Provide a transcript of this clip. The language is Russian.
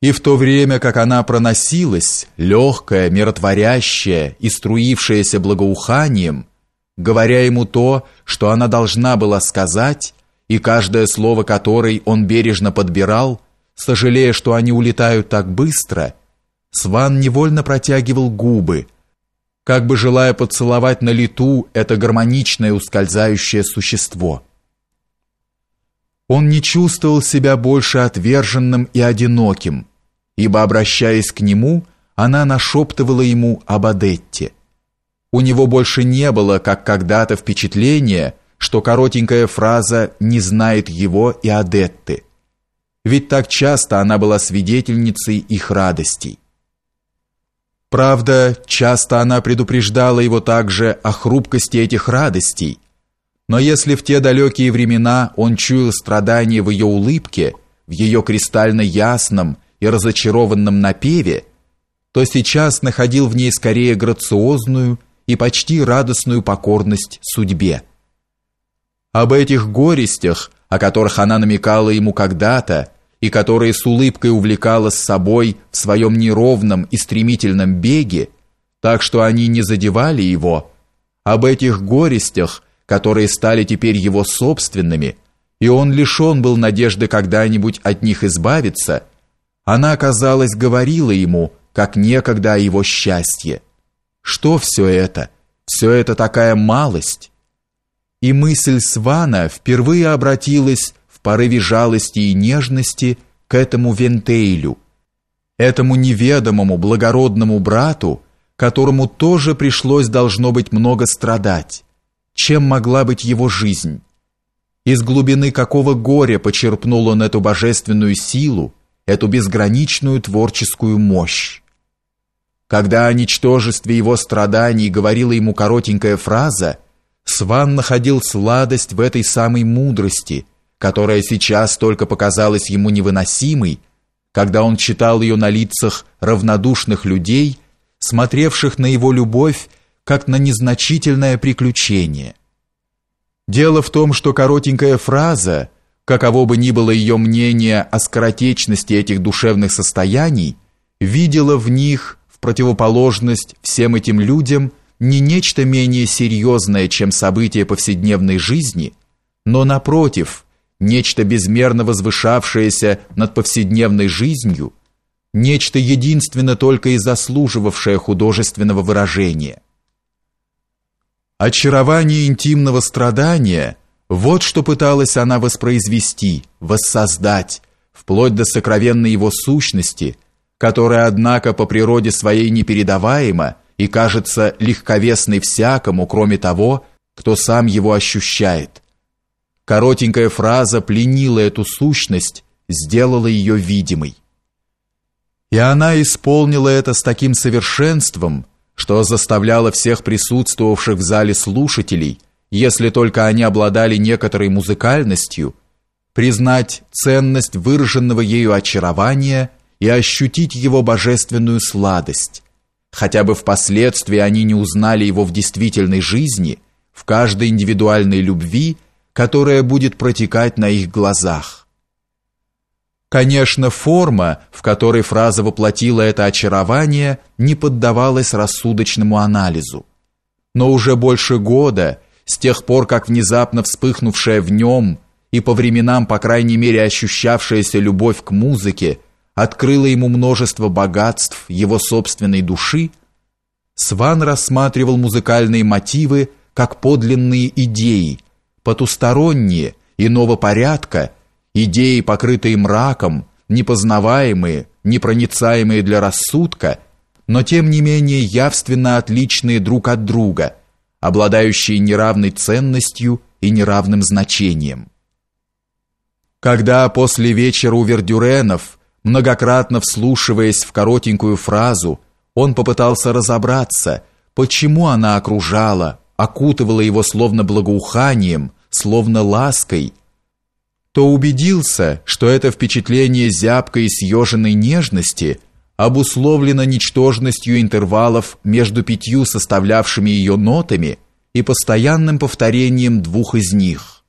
И в то время, как она проносилась, легкая, миротворящая и струившаяся благоуханием, говоря ему то, что она должна была сказать, и каждое слово которой он бережно подбирал, сожалея, что они улетают так быстро, Сван невольно протягивал губы, как бы желая поцеловать на лету это гармоничное ускользающее существо. Он не чувствовал себя больше отверженным и одиноким, ибо, обращаясь к нему, она нашептывала ему об Адетте. У него больше не было, как когда-то, впечатления, что коротенькая фраза не знает его и Адетты. Ведь так часто она была свидетельницей их радостей. Правда, часто она предупреждала его также о хрупкости этих радостей, но если в те далекие времена он чуял страдания в ее улыбке, в ее кристально ясном и разочарованном напеве, то сейчас находил в ней скорее грациозную и почти радостную покорность судьбе. Об этих горестях, о которых она намекала ему когда-то, и которые с улыбкой увлекала с собой в своем неровном и стремительном беге, так что они не задевали его, об этих горестях, которые стали теперь его собственными, и он лишен был надежды когда-нибудь от них избавиться, она, казалось, говорила ему, как некогда о его счастье. Что все это? Все это такая малость. И мысль Свана впервые обратилась в порыве жалости и нежности к этому Вентейлю, этому неведомому благородному брату, которому тоже пришлось должно быть много страдать. Чем могла быть его жизнь? Из глубины какого горя почерпнул он эту божественную силу, эту безграничную творческую мощь. Когда о ничтожестве его страданий говорила ему коротенькая фраза, Сван находил сладость в этой самой мудрости, которая сейчас только показалась ему невыносимой, когда он читал ее на лицах равнодушных людей, смотревших на его любовь как на незначительное приключение. Дело в том, что коротенькая фраза – каково бы ни было ее мнение о скоротечности этих душевных состояний, видела в них, в противоположность всем этим людям, не нечто менее серьезное, чем события повседневной жизни, но, напротив, нечто безмерно возвышавшееся над повседневной жизнью, нечто единственно только и заслуживавшее художественного выражения. Очарование интимного страдания – вот что пыталась она воспроизвести, воссоздать, вплоть до сокровенной его сущности, которая, однако, по природе своей непередаваема и кажется легковесной всякому, кроме того, кто сам его ощущает. Коротенькая фраза пленила эту сущность, сделала ее видимой. И она исполнила это с таким совершенством, что заставляло всех присутствовавших в зале слушателей – если только они обладали некоторой музыкальностью, признать ценность выраженного ею очарования и ощутить его божественную сладость. Хотя бы впоследствии они не узнали его в действительной жизни, в каждой индивидуальной любви, которая будет протекать на их глазах. Конечно, форма, в которой фраза воплотила это очарование, не поддавалась рассудочному анализу. Но уже больше года – с тех пор, как внезапно вспыхнувшая в нем и по временам, по крайней мере, ощущавшаяся любовь к музыке открыла ему множество богатств его собственной души, Сван рассматривал музыкальные мотивы как подлинные идеи, потусторонние, иного порядка, идеи, покрытые мраком, непознаваемые, непроницаемые для рассудка, но тем не менее явственно отличные друг от друга – обладающие неравной ценностью и неравным значением. Когда после вечера у Вердюренов, многократно вслушиваясь в коротенькую фразу, он попытался разобраться, почему она окружала, окутывала его словно благоуханием, словно лаской, то убедился, что это впечатление зябкой и съеженной нежности – обусловлена ничтожностью интервалов между пятью составлявшими ее нотами и постоянным повторением двух из них.